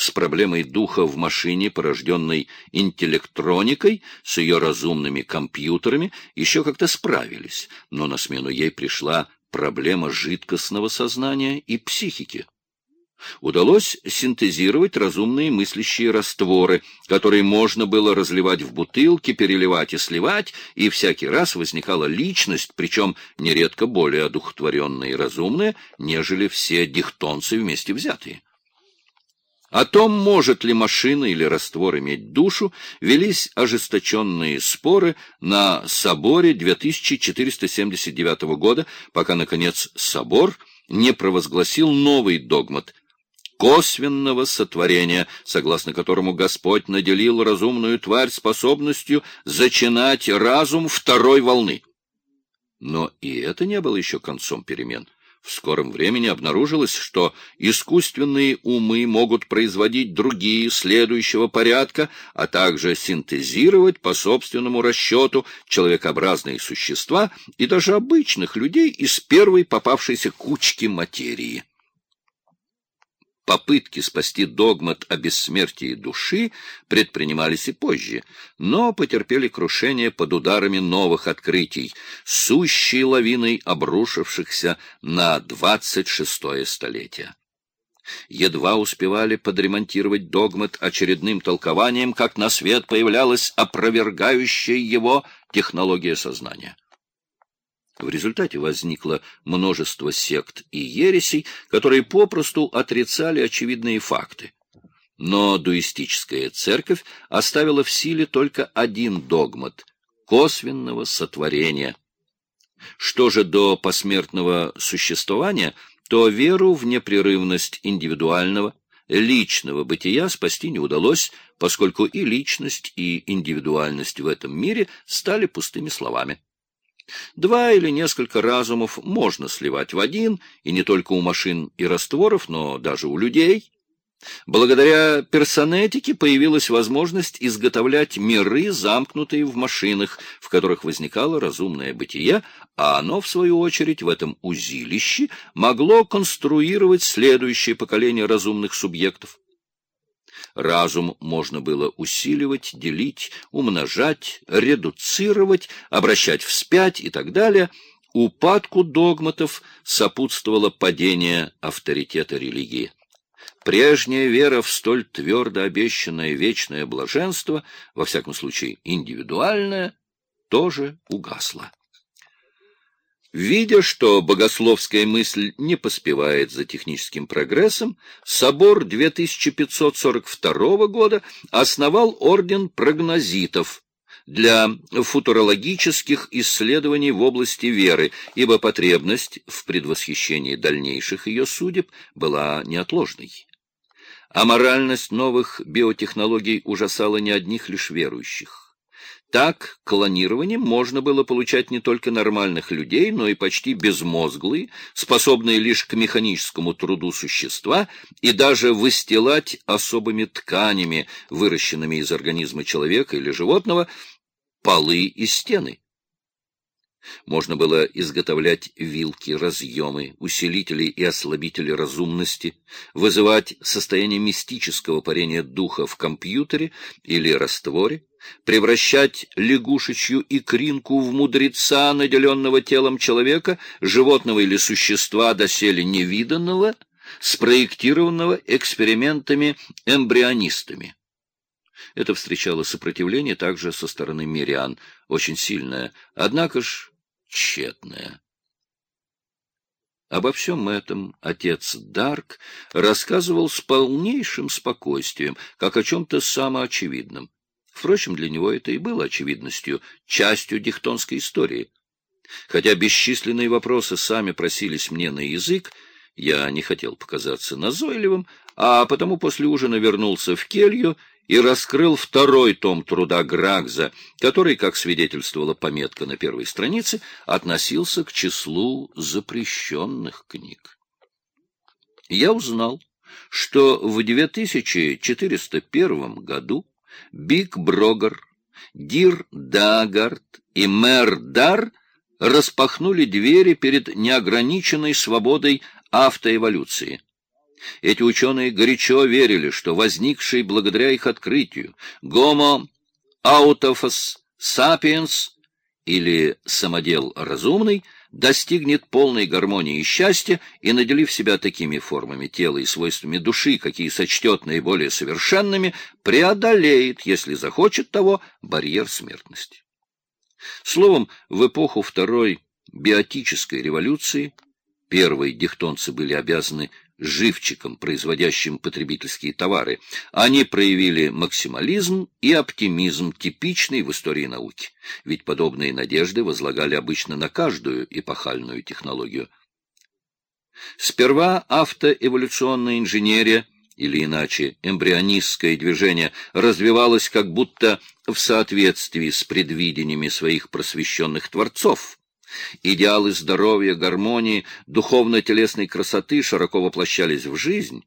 с проблемой духа в машине, порожденной интеллектроникой, с ее разумными компьютерами, еще как-то справились, но на смену ей пришла проблема жидкостного сознания и психики. Удалось синтезировать разумные мыслящие растворы, которые можно было разливать в бутылки, переливать и сливать, и всякий раз возникала личность, причем нередко более одухотворенная и разумная, нежели все дихтонцы вместе взятые. О том, может ли машина или раствор иметь душу, велись ожесточенные споры на соборе 2479 года, пока, наконец, собор не провозгласил новый догмат косвенного сотворения, согласно которому Господь наделил разумную тварь способностью зачинать разум второй волны. Но и это не было еще концом перемен. В скором времени обнаружилось, что искусственные умы могут производить другие следующего порядка, а также синтезировать по собственному расчету человекообразные существа и даже обычных людей из первой попавшейся кучки материи. Попытки спасти догмат о бессмертии души предпринимались и позже, но потерпели крушение под ударами новых открытий, сущей лавиной обрушившихся на двадцать шестое столетие. Едва успевали подремонтировать догмат очередным толкованием, как на свет появлялась опровергающая его технология сознания. В результате возникло множество сект и ересей, которые попросту отрицали очевидные факты. Но дуистическая церковь оставила в силе только один догмат — косвенного сотворения. Что же до посмертного существования, то веру в непрерывность индивидуального, личного бытия спасти не удалось, поскольку и личность, и индивидуальность в этом мире стали пустыми словами. Два или несколько разумов можно сливать в один, и не только у машин и растворов, но даже у людей. Благодаря персонетике появилась возможность изготовлять миры, замкнутые в машинах, в которых возникало разумное бытие, а оно, в свою очередь, в этом узилище могло конструировать следующее поколение разумных субъектов. Разум можно усиливать, усиливать, делить, умножать, редуцировать, обращать вспять и так далее. Упадку догматов сопутствовало падение авторитета религии. Прежняя вера в столь твердо обещанное вечное блаженство, во всяком случае индивидуальное, тоже угасла. Видя, что богословская мысль не поспевает за техническим прогрессом, собор 2542 года основал орден прогнозитов для футурологических исследований в области веры, ибо потребность в предвосхищении дальнейших ее судеб была неотложной. Аморальность новых биотехнологий ужасала не одних лишь верующих. Так, клонированием можно было получать не только нормальных людей, но и почти безмозглые, способные лишь к механическому труду существа, и даже выстилать особыми тканями, выращенными из организма человека или животного, полы и стены. Можно было изготовлять вилки, разъемы, усилители и ослабители разумности, вызывать состояние мистического парения духа в компьютере или растворе, превращать лягушечью икринку в мудреца, наделенного телом человека, животного или существа доселе невиданного, спроектированного экспериментами эмбрионистами. Это встречало сопротивление также со стороны мирян, очень сильное, однако ж тщетное. Обо всем этом отец Дарк рассказывал с полнейшим спокойствием, как о чем-то самоочевидном. Впрочем, для него это и было очевидностью, частью дихтонской истории. Хотя бесчисленные вопросы сами просились мне на язык, я не хотел показаться назойливым, а потому после ужина вернулся в келью и раскрыл второй том труда Грагза, который, как свидетельствовала пометка на первой странице, относился к числу запрещенных книг. Я узнал, что в 2401 году Бигг Броггер, Дир Даагард и Мерр Дарр распахнули двери перед неограниченной свободой автоэволюции. Эти ученые горячо верили, что возникший благодаря их открытию Homo Autofac Sapiens или самодей разумный достигнет полной гармонии и счастья и, наделив себя такими формами тела и свойствами души, какие сочтет наиболее совершенными, преодолеет, если захочет того, барьер смертности. Словом, в эпоху Второй биотической революции первой дихтонцы были обязаны живчиком, производящим потребительские товары. Они проявили максимализм и оптимизм, типичный в истории науки. Ведь подобные надежды возлагали обычно на каждую эпохальную технологию. Сперва автоэволюционная инженерия, или иначе эмбрионистское движение, развивалось как будто в соответствии с предвидениями своих просвещенных творцов – Идеалы здоровья, гармонии, духовно-телесной красоты широко воплощались в жизнь.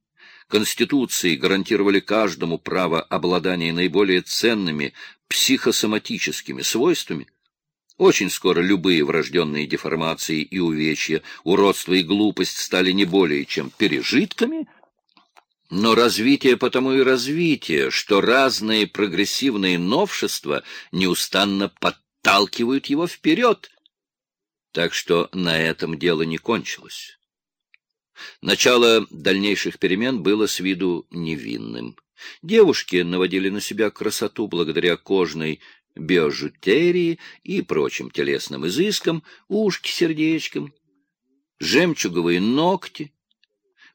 Конституции гарантировали каждому право обладания наиболее ценными психосоматическими свойствами. Очень скоро любые врожденные деформации и увечья, уродство и глупость стали не более чем пережитками, но развитие потому и развитие, что разные прогрессивные новшества неустанно подталкивают его вперед, так что на этом дело не кончилось. Начало дальнейших перемен было с виду невинным. Девушки наводили на себя красоту благодаря кожной биожутерии и прочим телесным изыскам, ушки сердечком, жемчуговые ногти.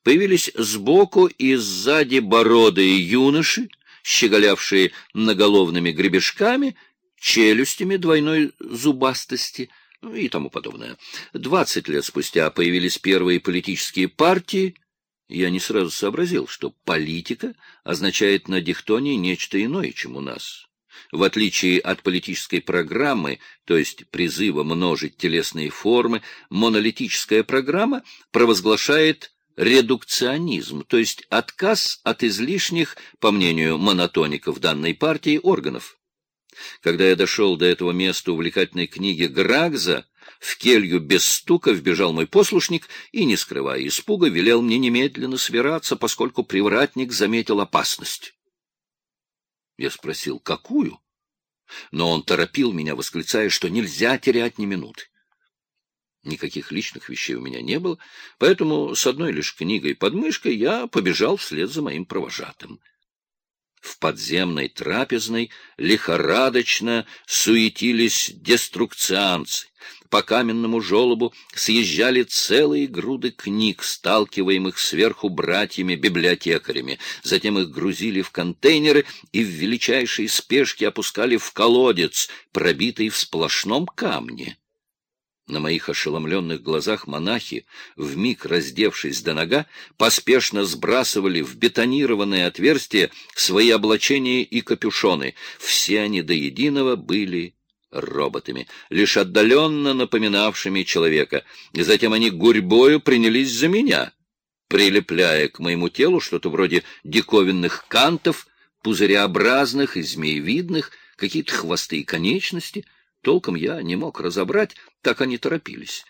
Появились сбоку и сзади бородые юноши, щеголявшие наголовными гребешками, челюстями двойной зубастости — и тому подобное. Двадцать лет спустя появились первые политические партии. Я не сразу сообразил, что политика означает на дихтонии нечто иное, чем у нас. В отличие от политической программы, то есть призыва множить телесные формы, монолитическая программа провозглашает редукционизм, то есть отказ от излишних, по мнению монотоников данной партии, органов. Когда я дошел до этого места увлекательной книги Грагза, в келью без стука вбежал мой послушник и, не скрывая испуга, велел мне немедленно свираться, поскольку привратник заметил опасность. Я спросил, какую? Но он торопил меня, восклицая, что нельзя терять ни минуты. Никаких личных вещей у меня не было, поэтому с одной лишь книгой под мышкой я побежал вслед за моим провожатым. В подземной трапезной лихорадочно суетились деструкцианцы. По каменному желобу съезжали целые груды книг, сталкиваемых сверху братьями-библиотекарями. Затем их грузили в контейнеры и в величайшей спешке опускали в колодец, пробитый в сплошном камне. На моих ошеломленных глазах монахи, вмиг раздевшись до нога, поспешно сбрасывали в бетонированное отверстие свои облачения и капюшоны. Все они до единого были роботами, лишь отдаленно напоминавшими человека. И затем они гурьбою принялись за меня, прилепляя к моему телу что-то вроде диковинных кантов, пузыреобразных и змеевидных, какие-то хвосты и конечности — Толком я не мог разобрать, так они торопились.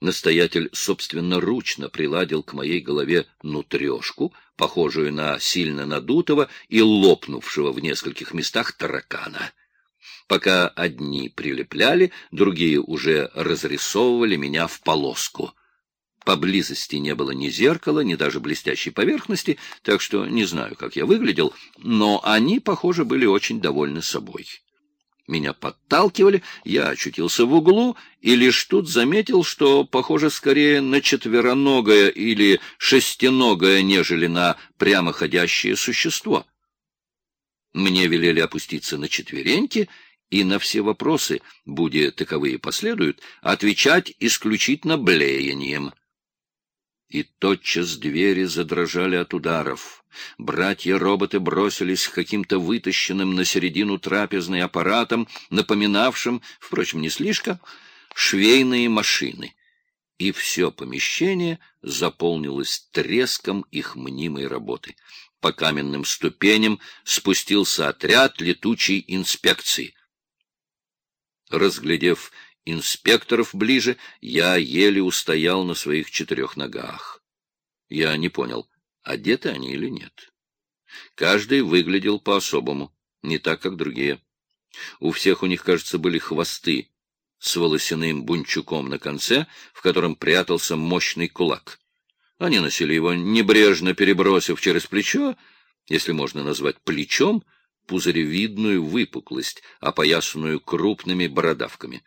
Настоятель собственноручно приладил к моей голове нутрешку, похожую на сильно надутого и лопнувшего в нескольких местах таракана. Пока одни прилепляли, другие уже разрисовывали меня в полоску. Поблизости не было ни зеркала, ни даже блестящей поверхности, так что не знаю, как я выглядел, но они, похоже, были очень довольны собой. Меня подталкивали, я очутился в углу и лишь тут заметил, что похоже скорее на четвероногое или шестиногое, нежели на прямоходящее существо. Мне велели опуститься на четвереньки и на все вопросы, будь таковые последуют, отвечать исключительно блеянием. И тотчас двери задрожали от ударов. Братья-роботы бросились к каким-то вытащенным на середину трапезной аппаратам, напоминавшим, впрочем, не слишком, швейные машины. И все помещение заполнилось треском их мнимой работы. По каменным ступеням спустился отряд летучей инспекции. Разглядев инспекторов ближе, я еле устоял на своих четырех ногах. Я не понял — одеты они или нет. Каждый выглядел по-особому, не так, как другие. У всех у них, кажется, были хвосты с волосяным бунчуком на конце, в котором прятался мощный кулак. Они носили его, небрежно перебросив через плечо, если можно назвать плечом, пузыревидную выпуклость, опоясанную крупными бородавками.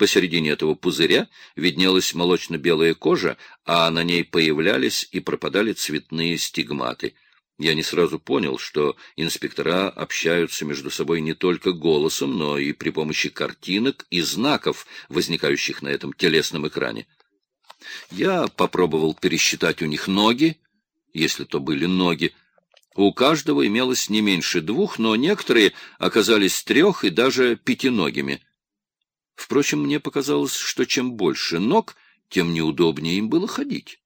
Посередине этого пузыря виднелась молочно-белая кожа, а на ней появлялись и пропадали цветные стигматы. Я не сразу понял, что инспектора общаются между собой не только голосом, но и при помощи картинок и знаков, возникающих на этом телесном экране. Я попробовал пересчитать у них ноги, если то были ноги, у каждого имелось не меньше двух, но некоторые оказались трех и даже пятиногими. Впрочем, мне показалось, что чем больше ног, тем неудобнее им было ходить.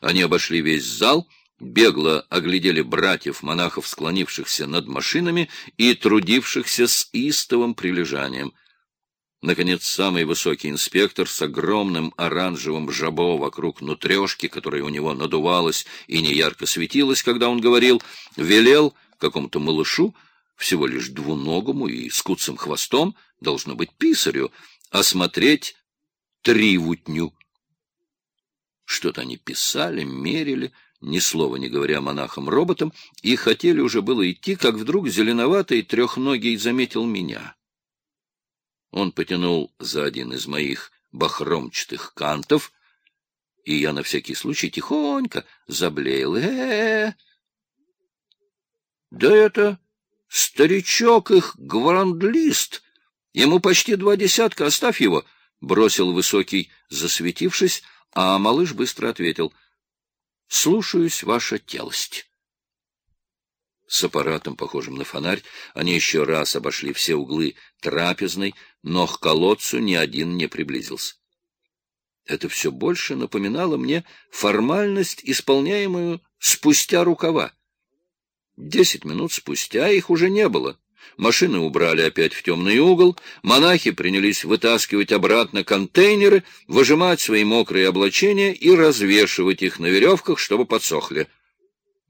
Они обошли весь зал, бегло оглядели братьев-монахов, склонившихся над машинами и трудившихся с истовым прилежанием — Наконец, самый высокий инспектор с огромным оранжевым жабо вокруг нутрешки, которая у него надувалась и неярко светилась, когда он говорил, велел какому-то малышу, всего лишь двуногому и с куцым хвостом, должно быть писарю, осмотреть тривутню. Что-то они писали, мерили, ни слова не говоря монахам-роботам, и хотели уже было идти, как вдруг зеленоватый трехногий заметил меня. Он потянул за один из моих бахромчатых кантов, и я на всякий случай тихонько заблеял. э э, -э. Да это старичок их гврандлист. Ему почти два десятка, оставь его, — бросил высокий, засветившись, а малыш быстро ответил. — Слушаюсь, ваша телость. С аппаратом, похожим на фонарь, они еще раз обошли все углы трапезной, но к колодцу ни один не приблизился. Это все больше напоминало мне формальность, исполняемую спустя рукава. Десять минут спустя их уже не было. Машины убрали опять в темный угол, монахи принялись вытаскивать обратно контейнеры, выжимать свои мокрые облачения и развешивать их на веревках, чтобы подсохли.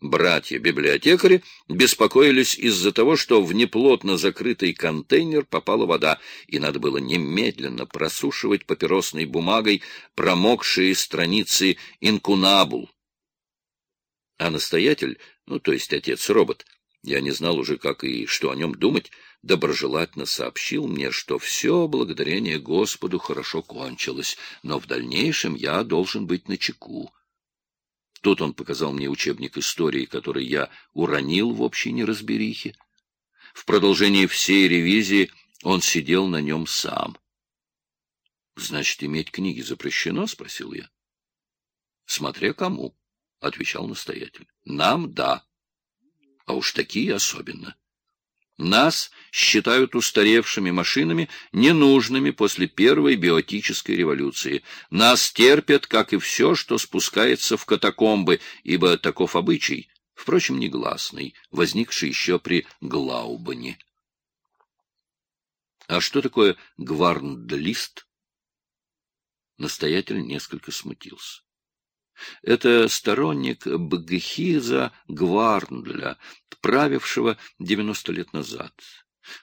Братья-библиотекари беспокоились из-за того, что в неплотно закрытый контейнер попала вода, и надо было немедленно просушивать папиросной бумагой промокшие страницы инкунабул. А настоятель, ну, то есть отец-робот, я не знал уже, как и что о нем думать, доброжелательно сообщил мне, что все благодарение Господу хорошо кончилось, но в дальнейшем я должен быть начеку. Тут он показал мне учебник истории, который я уронил в общей неразберихе. В продолжении всей ревизии он сидел на нем сам. — Значит, иметь книги запрещено? — спросил я. — Смотря кому, — отвечал настоятель. — Нам — да. А уж такие особенно. Нас считают устаревшими машинами, ненужными после первой биотической революции. Нас терпят, как и все, что спускается в катакомбы, ибо таков обычай, впрочем, негласный, возникший еще при Глаубане. А что такое гварндлист? Настоятель несколько смутился. Это сторонник Бгхиза Гварндля, правившего девяносто лет назад.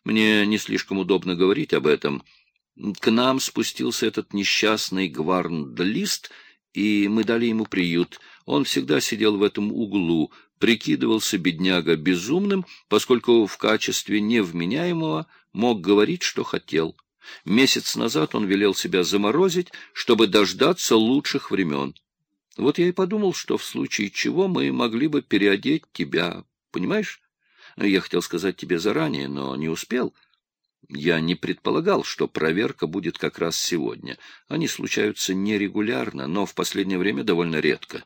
Мне не слишком удобно говорить об этом. К нам спустился этот несчастный Гварндлист, и мы дали ему приют. Он всегда сидел в этом углу, прикидывался бедняга безумным, поскольку в качестве невменяемого мог говорить, что хотел. Месяц назад он велел себя заморозить, чтобы дождаться лучших времен. Вот я и подумал, что в случае чего мы могли бы переодеть тебя, понимаешь? Я хотел сказать тебе заранее, но не успел. Я не предполагал, что проверка будет как раз сегодня. Они случаются нерегулярно, но в последнее время довольно редко.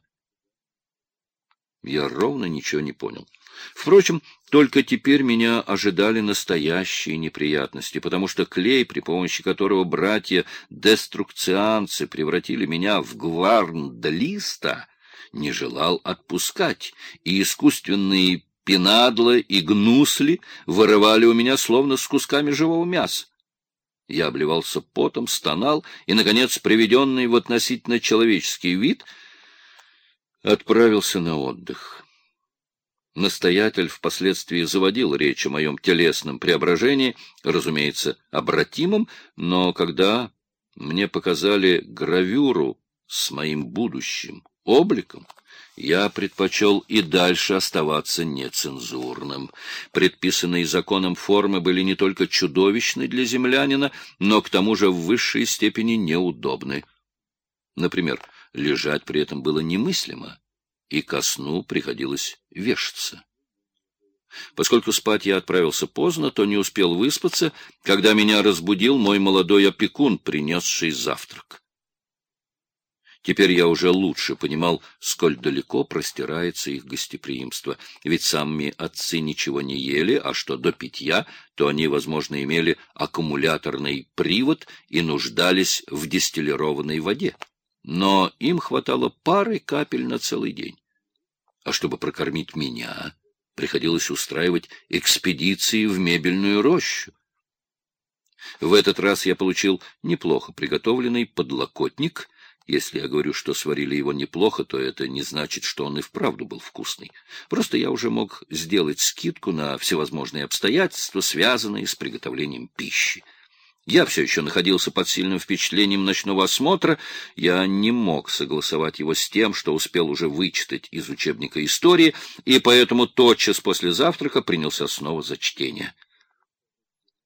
Я ровно ничего не понял. Впрочем, только теперь меня ожидали настоящие неприятности, потому что клей, при помощи которого братья-деструкцианцы превратили меня в гварндлиста, не желал отпускать, и искусственные пенадла и гнусли вырывали у меня словно с кусками живого мяса. Я обливался потом, стонал, и, наконец, приведенный в относительно человеческий вид — отправился на отдых. Настоятель впоследствии заводил речь о моем телесном преображении, разумеется, обратимом, но когда мне показали гравюру с моим будущим обликом, я предпочел и дальше оставаться нецензурным. Предписанные законом формы были не только чудовищны для землянина, но к тому же в высшей степени неудобны. Например, лежать при этом было немыслимо и ко сну приходилось вешаться. Поскольку спать я отправился поздно, то не успел выспаться, когда меня разбудил мой молодой опекун, принесший завтрак. Теперь я уже лучше понимал, сколь далеко простирается их гостеприимство, ведь сами отцы ничего не ели, а что до питья, то они, возможно, имели аккумуляторный привод и нуждались в дистиллированной воде но им хватало пары капель на целый день. А чтобы прокормить меня, приходилось устраивать экспедиции в мебельную рощу. В этот раз я получил неплохо приготовленный подлокотник. Если я говорю, что сварили его неплохо, то это не значит, что он и вправду был вкусный. Просто я уже мог сделать скидку на всевозможные обстоятельства, связанные с приготовлением пищи. Я все еще находился под сильным впечатлением ночного осмотра. Я не мог согласовать его с тем, что успел уже вычитать из учебника истории, и поэтому тотчас после завтрака принялся снова за чтение.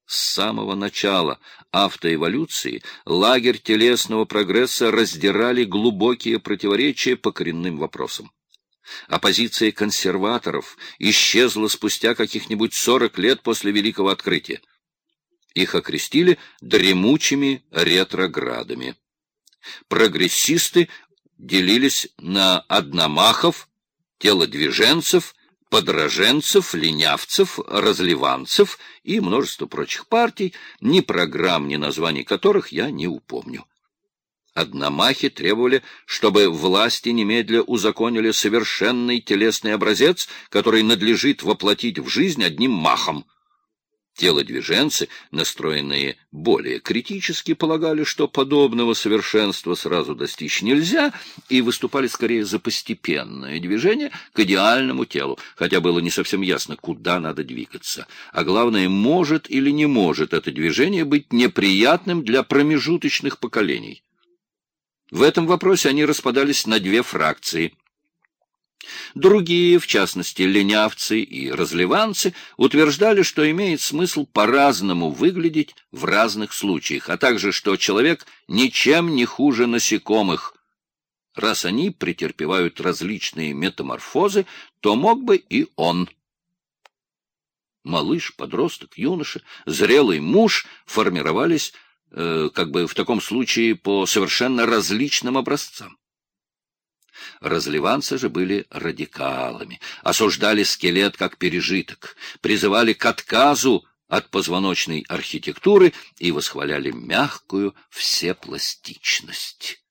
С самого начала автоэволюции лагерь телесного прогресса раздирали глубокие противоречия по коренным вопросам. Оппозиция консерваторов исчезла спустя каких-нибудь сорок лет после Великого Открытия. Их окрестили дремучими ретроградами. Прогрессисты делились на одномахов, телодвиженцев, подраженцев, ленявцев, разливанцев и множество прочих партий, ни программ, ни названий которых я не упомню. Одномахи требовали, чтобы власти немедля узаконили совершенный телесный образец, который надлежит воплотить в жизнь одним махом. Телодвиженцы, настроенные более критически, полагали, что подобного совершенства сразу достичь нельзя, и выступали скорее за постепенное движение к идеальному телу, хотя было не совсем ясно, куда надо двигаться. А главное, может или не может это движение быть неприятным для промежуточных поколений. В этом вопросе они распадались на две фракции – Другие, в частности ленявцы и разливанцы, утверждали, что имеет смысл по-разному выглядеть в разных случаях, а также, что человек ничем не хуже насекомых. Раз они претерпевают различные метаморфозы, то мог бы и он. Малыш, подросток, юноша, зрелый муж формировались э, как бы в таком случае по совершенно различным образцам. Разливанцы же были радикалами, осуждали скелет как пережиток, призывали к отказу от позвоночной архитектуры и восхваляли мягкую всепластичность.